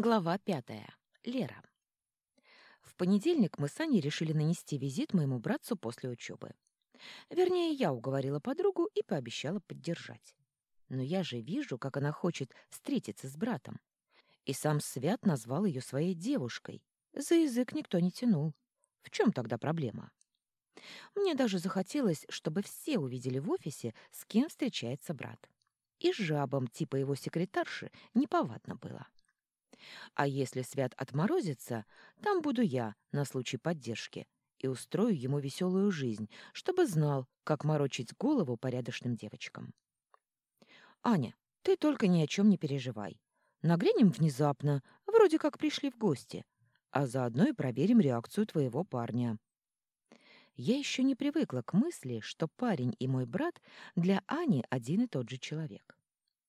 Глава пятая. Лера. В понедельник мы с Аней решили нанести визит моему братцу после учебы. Вернее, я уговорила подругу и пообещала поддержать. Но я же вижу, как она хочет встретиться с братом. И сам Свят назвал ее своей девушкой. За язык никто не тянул. В чем тогда проблема? Мне даже захотелось, чтобы все увидели в офисе, с кем встречается брат. И жабам типа его секретарши неповадно было. А если Свят отморозится, там буду я на случай поддержки и устрою ему веселую жизнь, чтобы знал, как морочить голову порядочным девочкам. «Аня, ты только ни о чем не переживай. Нагрянем внезапно, вроде как пришли в гости, а заодно и проверим реакцию твоего парня». Я еще не привыкла к мысли, что парень и мой брат для Ани один и тот же человек.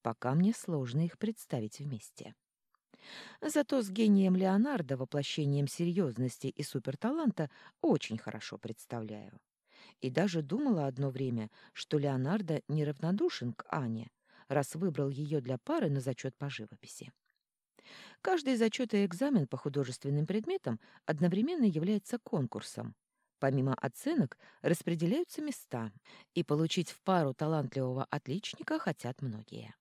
Пока мне сложно их представить вместе. Зато с гением Леонардо, воплощением серьезности и суперталанта, очень хорошо представляю. И даже думала одно время, что Леонардо неравнодушен к Ане, раз выбрал ее для пары на зачет по живописи. Каждый зачет и экзамен по художественным предметам одновременно является конкурсом. Помимо оценок распределяются места, и получить в пару талантливого отличника хотят многие.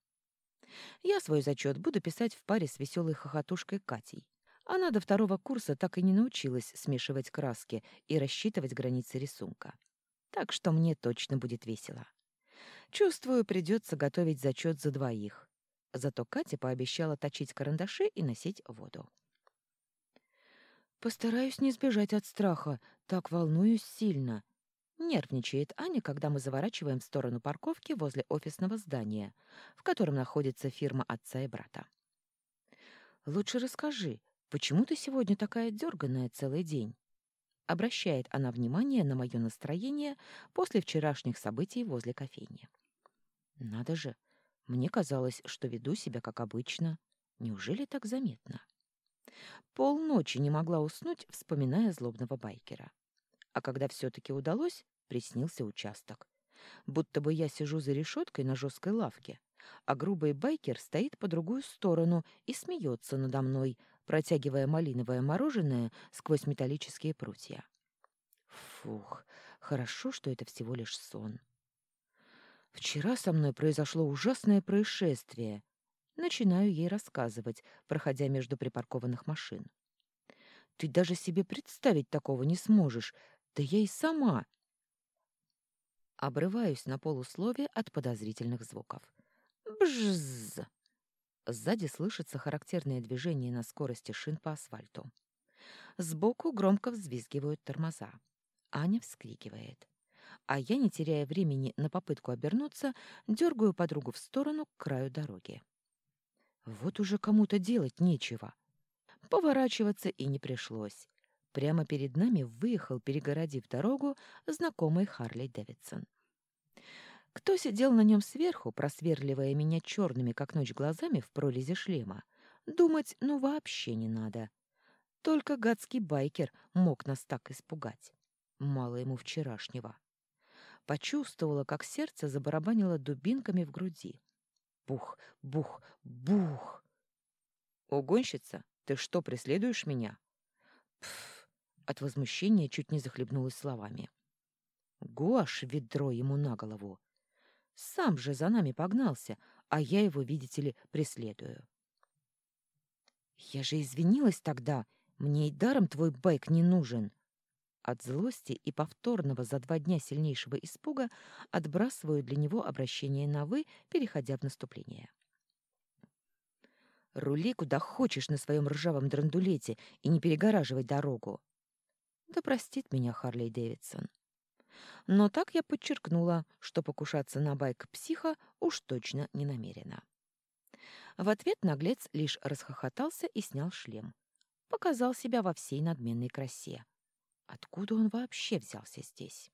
Я свой зачет буду писать в паре с веселой хохотушкой Катей. Она до второго курса так и не научилась смешивать краски и рассчитывать границы рисунка. Так что мне точно будет весело. Чувствую, придется готовить зачет за двоих. Зато Катя пообещала точить карандаши и носить воду. «Постараюсь не сбежать от страха. Так волнуюсь сильно», Нервничает Аня, когда мы заворачиваем в сторону парковки возле офисного здания, в котором находится фирма отца и брата. «Лучше расскажи, почему ты сегодня такая дерганая целый день?» Обращает она внимание на мое настроение после вчерашних событий возле кофейни. «Надо же, мне казалось, что веду себя как обычно. Неужели так заметно?» Полночи не могла уснуть, вспоминая злобного байкера. А когда все-таки удалось, приснился участок. Будто бы я сижу за решеткой на жесткой лавке, а грубый байкер стоит по другую сторону и смеется надо мной, протягивая малиновое мороженое сквозь металлические прутья. Фух, хорошо, что это всего лишь сон. Вчера со мной произошло ужасное происшествие. Начинаю ей рассказывать, проходя между припаркованных машин. Ты даже себе представить такого не сможешь, да я и сама. Обрываюсь на полуслове от подозрительных звуков. Бжзз! Сзади слышится характерное движение на скорости шин по асфальту. Сбоку громко взвизгивают тормоза. Аня вскрикивает. А я, не теряя времени на попытку обернуться, дергаю подругу в сторону к краю дороги. Вот уже кому-то делать нечего. Поворачиваться и не пришлось. Прямо перед нами выехал, перегородив дорогу, знакомый Харли Дэвидсон. Кто сидел на нем сверху, просверливая меня черными, как ночь, глазами в прорези шлема, думать ну вообще не надо. Только гадский байкер мог нас так испугать. Мало ему вчерашнего. Почувствовала, как сердце забарабанило дубинками в груди. Бух, бух, бух. «Угонщица, ты что, преследуешь меня?» Пф, от возмущения чуть не захлебнулась словами. Гош ведро ему на голову. Сам же за нами погнался, а я его, видите ли, преследую. Я же извинилась тогда. Мне и даром твой байк не нужен. От злости и повторного за два дня сильнейшего испуга отбрасываю для него обращение на «вы», переходя в наступление. Рули куда хочешь на своем ржавом драндулете и не перегораживай дорогу. Да простит меня Харли Дэвидсон. Но так я подчеркнула, что покушаться на байк психа уж точно не намерена. В ответ наглец лишь расхохотался и снял шлем. Показал себя во всей надменной красе. Откуда он вообще взялся здесь?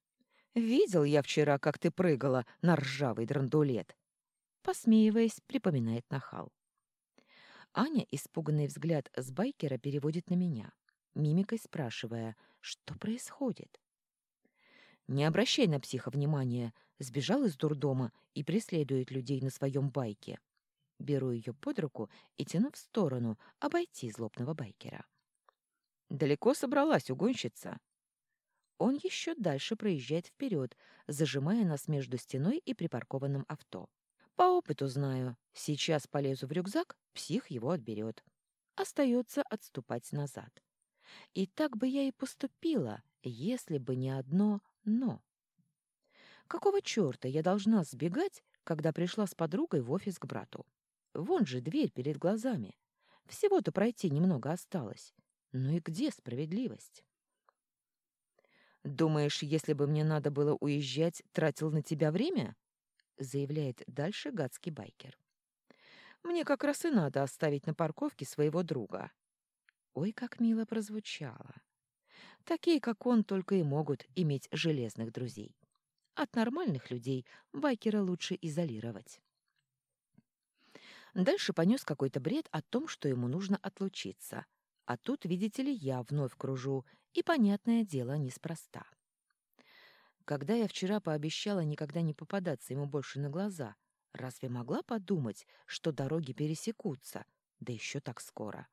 «Видел я вчера, как ты прыгала на ржавый драндулет!» Посмеиваясь, припоминает нахал. Аня испуганный взгляд с байкера переводит на меня, мимикой спрашивая — что происходит? Не обращай на психа внимания. Сбежал из дурдома и преследует людей на своем байке. Беру ее под руку и тяну в сторону, обойти злобного байкера. «Далеко собралась угонщица?» Он еще дальше проезжает вперед, зажимая нас между стеной и припаркованным авто. По опыту знаю, сейчас полезу в рюкзак, псих его отберет. Остается отступать назад. И так бы я и поступила, если бы не одно «но». Какого черта я должна сбегать, когда пришла с подругой в офис к брату? Вон же дверь перед глазами. Всего-то пройти немного осталось. Ну и где справедливость? «Думаешь, если бы мне надо было уезжать, тратил на тебя время?» — заявляет дальше гадский байкер. «Мне как раз и надо оставить на парковке своего друга». Ой, как мило прозвучало. Такие, как он, только и могут иметь железных друзей. От нормальных людей байкера лучше изолировать. Дальше понес какой-то бред о том, что ему нужно отлучиться. А тут, видите ли, я вновь кружу, и, понятное дело, неспроста. Когда я вчера пообещала никогда не попадаться ему больше на глаза, разве могла подумать, что дороги пересекутся, да еще так скоро?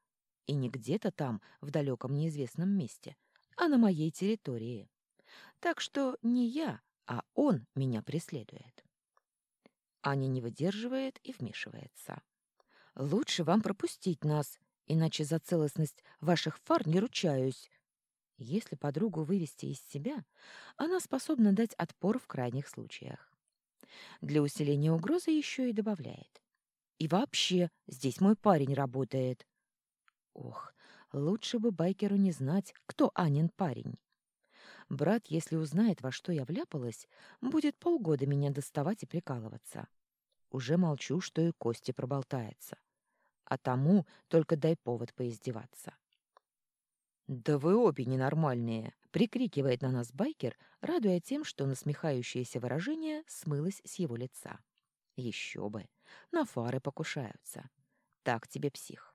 И не где-то там, в далеком неизвестном месте, а на моей территории. Так что не я, а он меня преследует. Аня не выдерживает и вмешивается. Лучше вам пропустить нас, иначе за целостность ваших фар не ручаюсь. Если подругу вывести из себя, она способна дать отпор в крайних случаях. Для усиления угрозы еще и добавляет. И вообще, здесь мой парень работает. Ох, лучше бы байкеру не знать, кто Анин парень. Брат, если узнает, во что я вляпалась, будет полгода меня доставать и прикалываться. Уже молчу, что и Кости проболтается. А тому только дай повод поиздеваться. «Да вы обе ненормальные!» — прикрикивает на нас байкер, радуя тем, что насмехающееся выражение смылось с его лица. Еще бы! На фары покушаются. Так тебе псих.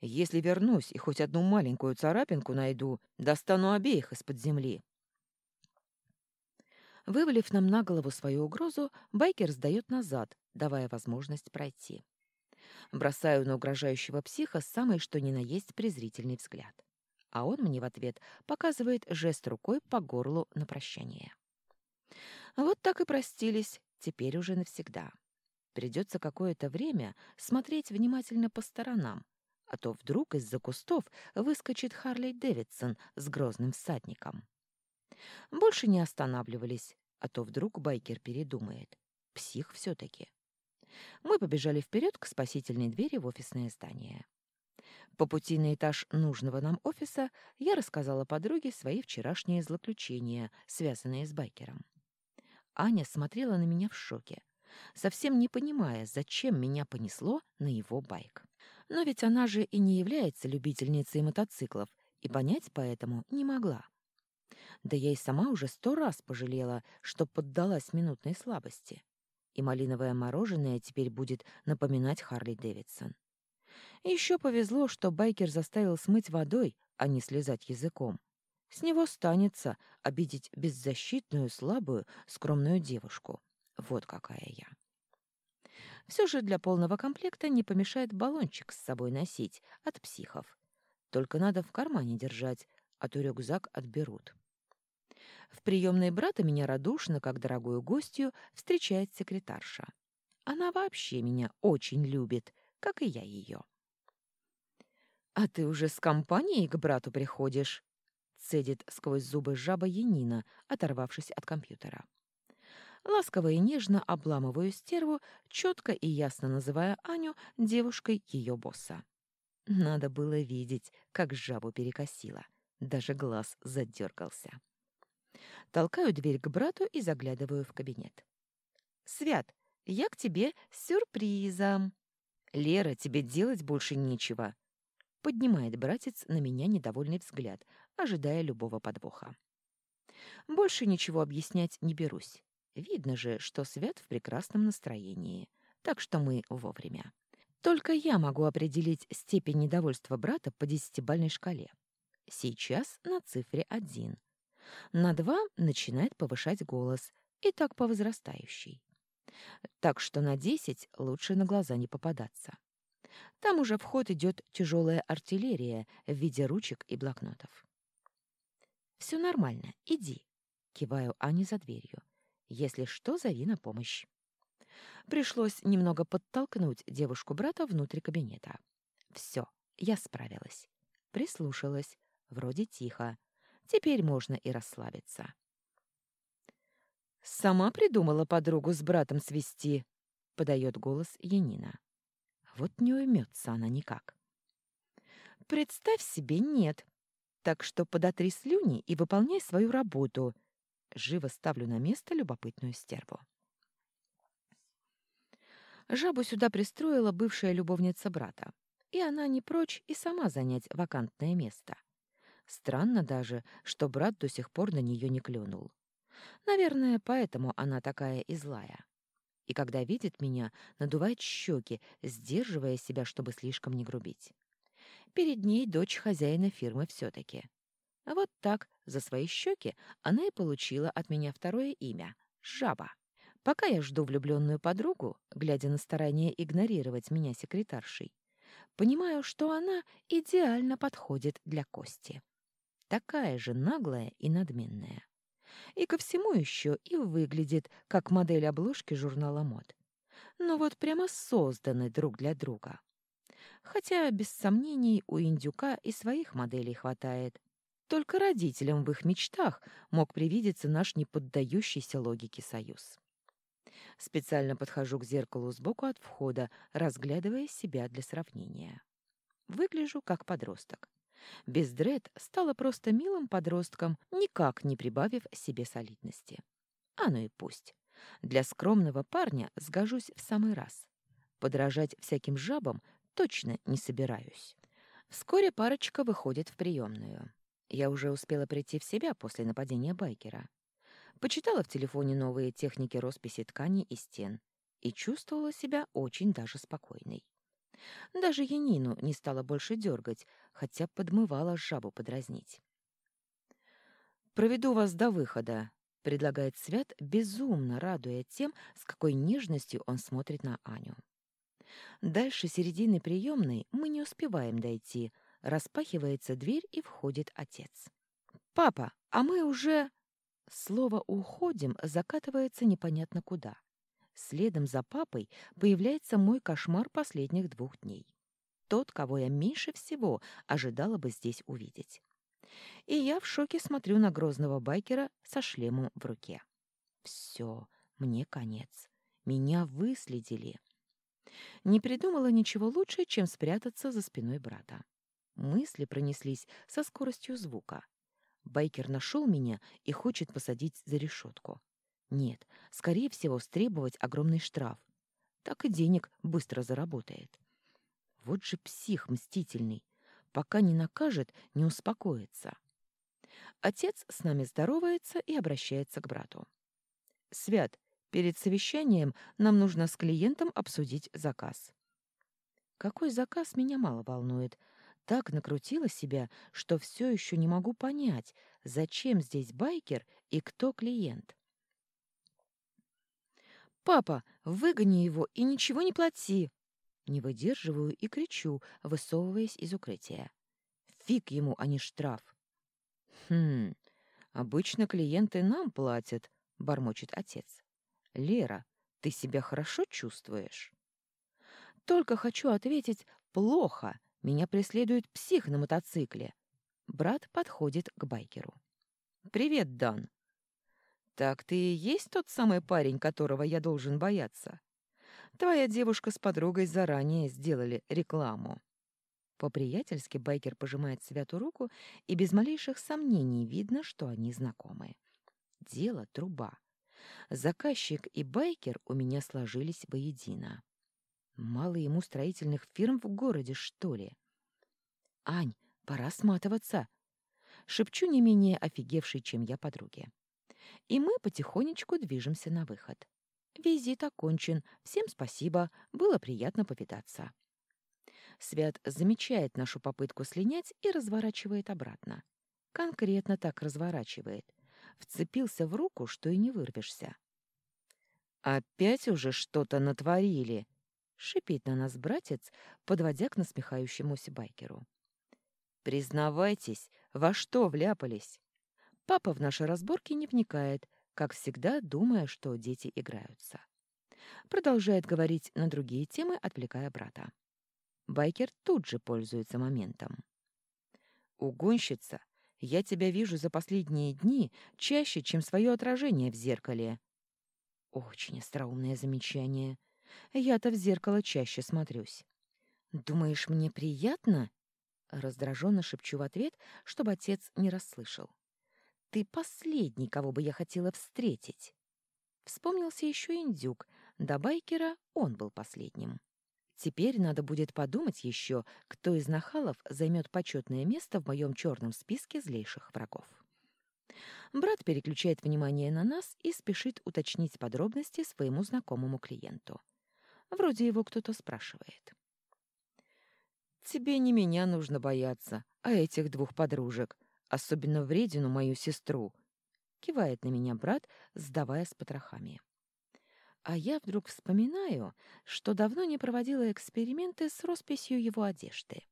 Если вернусь и хоть одну маленькую царапинку найду, достану обеих из-под земли. Вывалив нам на голову свою угрозу, байкер сдает назад, давая возможность пройти. Бросаю на угрожающего психа самый что ни на есть презрительный взгляд. А он мне в ответ показывает жест рукой по горлу на прощание. Вот так и простились, теперь уже навсегда. Придется какое-то время смотреть внимательно по сторонам, а то вдруг из-за кустов выскочит Харли Дэвидсон с грозным всадником. Больше не останавливались, а то вдруг байкер передумает. Псих все-таки. Мы побежали вперед к спасительной двери в офисное здание. По пути на этаж нужного нам офиса я рассказала подруге свои вчерашние злоключения, связанные с байкером. Аня смотрела на меня в шоке, совсем не понимая, зачем меня понесло на его байк. Но ведь она же и не является любительницей мотоциклов, и понять поэтому не могла. Да я и сама уже сто раз пожалела, что поддалась минутной слабости. И малиновое мороженое теперь будет напоминать Харли Дэвидсон. Еще повезло, что байкер заставил смыть водой, а не слезать языком. С него станется обидеть беззащитную, слабую, скромную девушку. Вот какая я. Все же для полного комплекта не помешает баллончик с собой носить от психов. Только надо в кармане держать, а то рюкзак отберут. В приемной брата меня радушно, как дорогую гостью, встречает секретарша. Она вообще меня очень любит, как и я ее. «А ты уже с компанией к брату приходишь?» — цедит сквозь зубы жаба Янина, оторвавшись от компьютера. Ласково и нежно обламываю стерву, четко и ясно называя Аню девушкой ее босса. Надо было видеть, как жабу перекосила. Даже глаз задергался. Толкаю дверь к брату и заглядываю в кабинет. «Свят, я к тебе с сюрпризом!» «Лера, тебе делать больше нечего!» Поднимает братец на меня недовольный взгляд, ожидая любого подвоха. Больше ничего объяснять не берусь. Видно же, что Свят в прекрасном настроении, так что мы вовремя. Только я могу определить степень недовольства брата по десятибальной шкале. Сейчас на цифре один. На два начинает повышать голос, и так по возрастающей. Так что на десять лучше на глаза не попадаться. Там уже в ход идет тяжелая артиллерия в виде ручек и блокнотов. «Все нормально, иди», — киваю Ане за дверью. «Если что, зови на помощь». Пришлось немного подтолкнуть девушку-брата внутрь кабинета. Все, я справилась. Прислушалась. Вроде тихо. Теперь можно и расслабиться. «Сама придумала подругу с братом свести», — подает голос Янина. Вот не уймется она никак. «Представь себе, нет. Так что подотри слюни и выполняй свою работу». Живо ставлю на место любопытную стерву. Жабу сюда пристроила бывшая любовница брата, и она не прочь и сама занять вакантное место. Странно даже, что брат до сих пор на нее не клюнул. Наверное, поэтому она такая и злая. И когда видит меня, надувает щеки, сдерживая себя, чтобы слишком не грубить. Перед ней дочь хозяина фирмы все-таки. А вот так, за свои щеки, она и получила от меня второе имя — Жаба. Пока я жду влюбленную подругу, глядя на старание игнорировать меня секретаршей, понимаю, что она идеально подходит для Кости. Такая же наглая и надменная. И ко всему еще и выглядит, как модель обложки журнала мод. Но вот прямо созданы друг для друга. Хотя, без сомнений, у индюка и своих моделей хватает. Только родителям в их мечтах мог привидеться наш неподдающийся логике союз. Специально подхожу к зеркалу сбоку от входа, разглядывая себя для сравнения. Выгляжу как подросток. Без дред стала просто милым подростком, никак не прибавив себе солидности. А ну и пусть. Для скромного парня сгожусь в самый раз. Подражать всяким жабам точно не собираюсь. Вскоре парочка выходит в приемную. Я уже успела прийти в себя после нападения байкера. Почитала в телефоне новые техники росписи тканей и стен и чувствовала себя очень даже спокойной. Даже Янину не стала больше дергать, хотя подмывала жабу подразнить. «Проведу вас до выхода», — предлагает Свят, безумно радуя тем, с какой нежностью он смотрит на Аню. Дальше середины приемной мы не успеваем дойти. Распахивается дверь и входит отец. «Папа, а мы уже...» Слово «уходим» закатывается непонятно куда. Следом за папой появляется мой кошмар последних двух дней. Тот, кого я меньше всего ожидала бы здесь увидеть. И я в шоке смотрю на грозного байкера со шлемом в руке. Все, мне конец. Меня выследили. Не придумала ничего лучше, чем спрятаться за спиной брата. Мысли пронеслись со скоростью звука. Байкер нашел меня и хочет посадить за решетку. Нет, скорее всего, стребовать огромный штраф. Так и денег быстро заработает. Вот же псих мстительный. Пока не накажет, не успокоится. Отец с нами здоровается и обращается к брату. «Свят, перед совещанием нам нужно с клиентом обсудить заказ». Какой заказ меня мало волнует. Так накрутила себя, что все еще не могу понять, зачем здесь байкер и кто клиент. «Папа, выгони его и ничего не плати!» Не выдерживаю и кричу, высовываясь из укрытия. Фиг ему, а не штраф. «Хм, обычно клиенты нам платят», — бормочет отец. «Лера, ты себя хорошо чувствуешь?» Только хочу ответить «плохо», меня преследует псих на мотоцикле. Брат подходит к байкеру. «Привет, Дан. «Так ты и есть тот самый парень, которого я должен бояться? Твоя девушка с подругой заранее сделали рекламу». По-приятельски байкер пожимает Святу руку, и без малейших сомнений видно, что они знакомы. Дело труба. Заказчик и байкер у меня сложились воедино. Мало ему строительных фирм в городе, что ли? «Ань, пора сматываться!» Шепчу не менее офигевший, чем я подруге и мы потихонечку движемся на выход. Визит окончен. Всем спасибо. Было приятно повидаться. Свят замечает нашу попытку слинять и разворачивает обратно. Конкретно так разворачивает. Вцепился в руку, что и не вырвешься. «Опять уже что-то натворили!» — шипит на нас братец, подводя к насмехающемуся байкеру. «Признавайтесь, во что вляпались?» Папа в наши разборки не вникает, как всегда, думая, что дети играются. Продолжает говорить на другие темы, отвлекая брата. Байкер тут же пользуется моментом. «Угонщица, я тебя вижу за последние дни чаще, чем свое отражение в зеркале. Очень остроумное замечание. Я-то в зеркало чаще смотрюсь. Думаешь, мне приятно? Раздраженно шепчу в ответ, чтобы отец не расслышал. Ты последний, кого бы я хотела встретить. Вспомнился еще индюк, до байкера он был последним. Теперь надо будет подумать еще, кто из нахалов займет почетное место в моем черном списке злейших врагов. Брат переключает внимание на нас и спешит уточнить подробности своему знакомому клиенту. Вроде его кто-то спрашивает. «Тебе не меня нужно бояться, а этих двух подружек, особенно вредину мою сестру», — кивает на меня брат, сдавая с потрохами. А я вдруг вспоминаю, что давно не проводила эксперименты с росписью его одежды.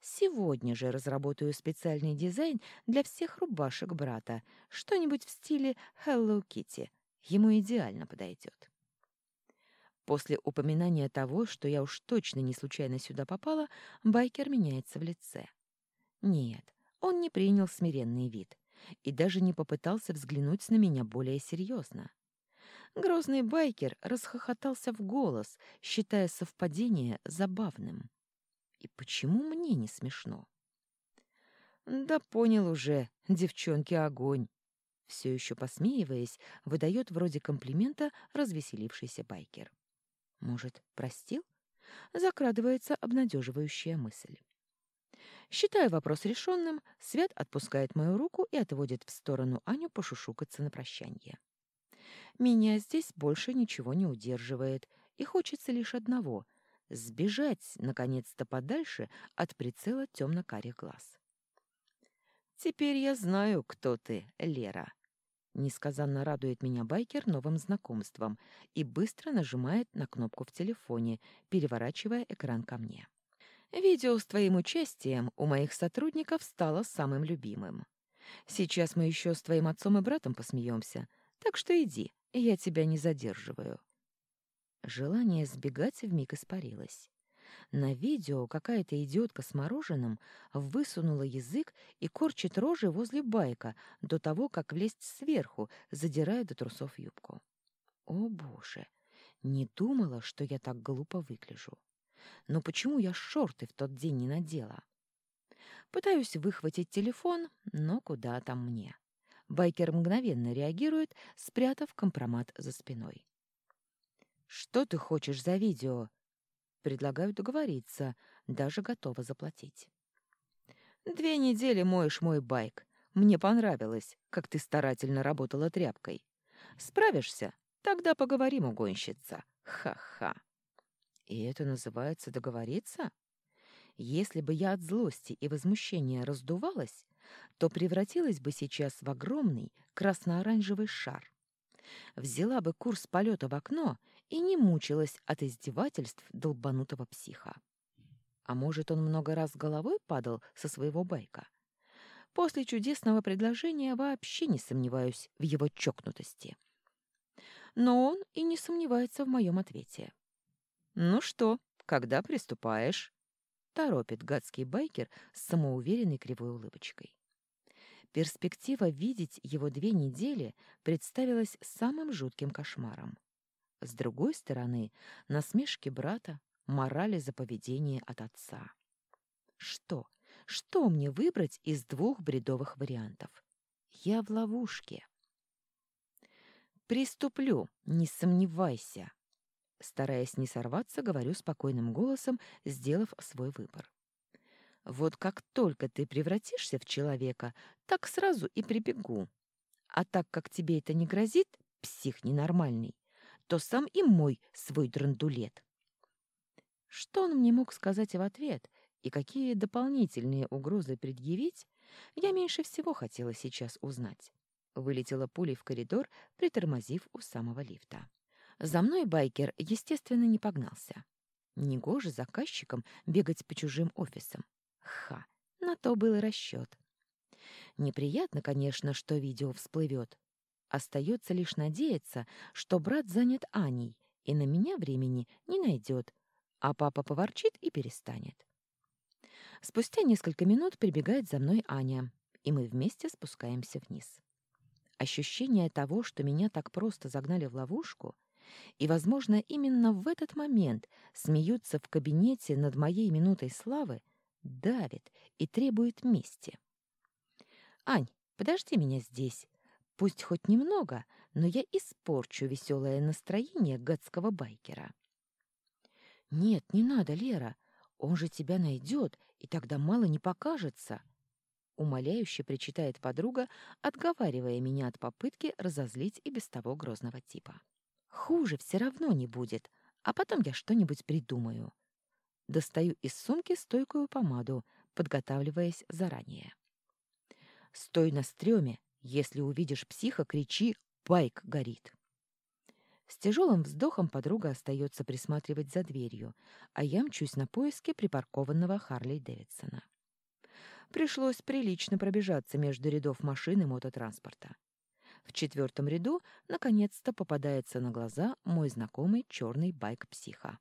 Сегодня же разработаю специальный дизайн для всех рубашек брата, что-нибудь в стиле Hello Kitty. Ему идеально подойдет. После упоминания того, что я уж точно не случайно сюда попала, байкер меняется в лице. Нет, он не принял смиренный вид и даже не попытался взглянуть на меня более серьезно. Грозный байкер расхохотался в голос, считая совпадение забавным. И почему мне не смешно? Да понял уже, девчонки огонь. Все еще посмеиваясь, выдает вроде комплимента развеселившийся байкер. Может, простил? Закрадывается обнадеживающая мысль. Считая вопрос решенным, Свят отпускает мою руку и отводит в сторону Аню пошушукаться на прощанье. Меня здесь больше ничего не удерживает, и хочется лишь одного сбежать, наконец-то, подальше от прицела темно-карих глаз. «Теперь я знаю, кто ты, Лера». Несказанно радует меня байкер новым знакомством и быстро нажимает на кнопку в телефоне, переворачивая экран ко мне. Видео с твоим участием у моих сотрудников стало самым любимым. Сейчас мы еще с твоим отцом и братом посмеемся, так что иди, я тебя не задерживаю. Желание сбегать вмиг испарилось. На видео какая-то идиотка с мороженым высунула язык и корчит рожи возле байка до того, как влезть сверху, задирая до трусов юбку. О, боже! Не думала, что я так глупо выгляжу. Но почему я шорты в тот день не надела? Пытаюсь выхватить телефон, но куда там мне? Байкер мгновенно реагирует, спрятав компромат за спиной. «Что ты хочешь за видео?» Предлагаю договориться, даже готова заплатить. «Две недели моешь мой байк. Мне понравилось, как ты старательно работала тряпкой. Справишься? Тогда поговорим, угонщица. Ха-ха!» И это называется договориться? Если бы я от злости и возмущения раздувалась, то превратилась бы сейчас в огромный красно-оранжевый шар. Взяла бы курс полета в окно и не мучилась от издевательств долбанутого психа. А может, он много раз головой падал со своего байка? После чудесного предложения вообще не сомневаюсь в его чокнутости. Но он и не сомневается в моем ответе. «Ну что, когда приступаешь?» — торопит гадский байкер с самоуверенной кривой улыбочкой. Перспектива видеть его две недели представилась самым жутким кошмаром. С другой стороны, насмешки брата, морали за поведение от отца. Что? Что мне выбрать из двух бредовых вариантов? Я в ловушке. «Приступлю, не сомневайся!» Стараясь не сорваться, говорю спокойным голосом, сделав свой выбор. «Вот как только ты превратишься в человека, так сразу и прибегу. А так как тебе это не грозит, псих ненормальный, то сам и мой свой драндулет. Что он мне мог сказать в ответ и какие дополнительные угрозы предъявить, я меньше всего хотела сейчас узнать. Вылетела пулей в коридор, притормозив у самого лифта. За мной байкер, естественно, не погнался. Негоже заказчикам бегать по чужим офисам. Ха, на то был расчет. Неприятно, конечно, что видео всплывет. Остается лишь надеяться, что брат занят Аней и на меня времени не найдет, а папа поворчит и перестанет. Спустя несколько минут прибегает за мной Аня, и мы вместе спускаемся вниз. Ощущение того, что меня так просто загнали в ловушку, и, возможно, именно в этот момент смеются в кабинете над моей минутой славы, давит и требует мести. «Ань, подожди меня здесь. Пусть хоть немного, но я испорчу веселое настроение гадского байкера». «Нет, не надо, Лера. Он же тебя найдет, и тогда мало не покажется», — умоляюще причитает подруга, отговаривая меня от попытки разозлить и без того грозного типа. «Хуже все равно не будет, а потом я что-нибудь придумаю». Достаю из сумки стойкую помаду, подготавливаясь заранее. «Стой на стреме, если увидишь психа, кричи «Байк горит!» С тяжелым вздохом подруга остается присматривать за дверью, а я мчусь на поиски припаркованного Харли Дэвидсона. Пришлось прилично пробежаться между рядов машин и мототранспорта. В четвертом ряду наконец-то попадается на глаза мой знакомый черный байк психа.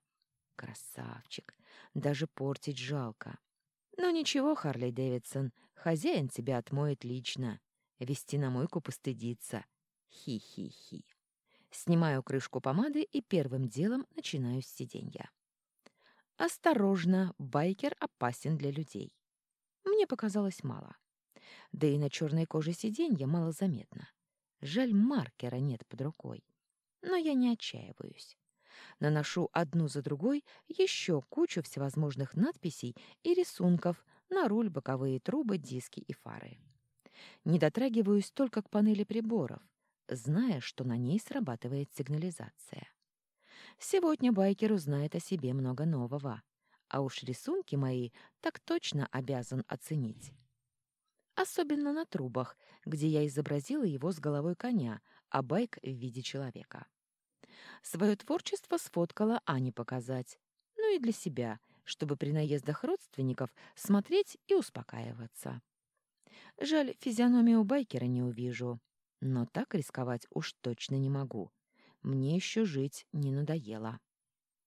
Красавчик! Даже портить жалко. Но ничего, Харли Дэвидсон, хозяин тебя отмоет лично. Вести на мойку постыдиться. Хи-хи-хи. Снимаю крышку помады и первым делом начинаю с сиденья. Осторожно, байкер опасен для людей. Мне показалось мало. Да и на черной коже сиденья мало заметно. Жаль, маркера нет под рукой. Но я не отчаиваюсь. Наношу одну за другой еще кучу всевозможных надписей и рисунков на руль, боковые трубы, диски и фары. Не дотрагиваюсь только к панели приборов, зная, что на ней срабатывает сигнализация. Сегодня байкер узнает о себе много нового, а уж рисунки мои так точно обязан оценить. Особенно на трубах, где я изобразила его с головой коня, а байк в виде человека. Свое творчество сфоткала Ане показать, ну и для себя, чтобы при наездах родственников смотреть и успокаиваться. Жаль, физиономию байкера не увижу. Но так рисковать уж точно не могу. Мне еще жить не надоело.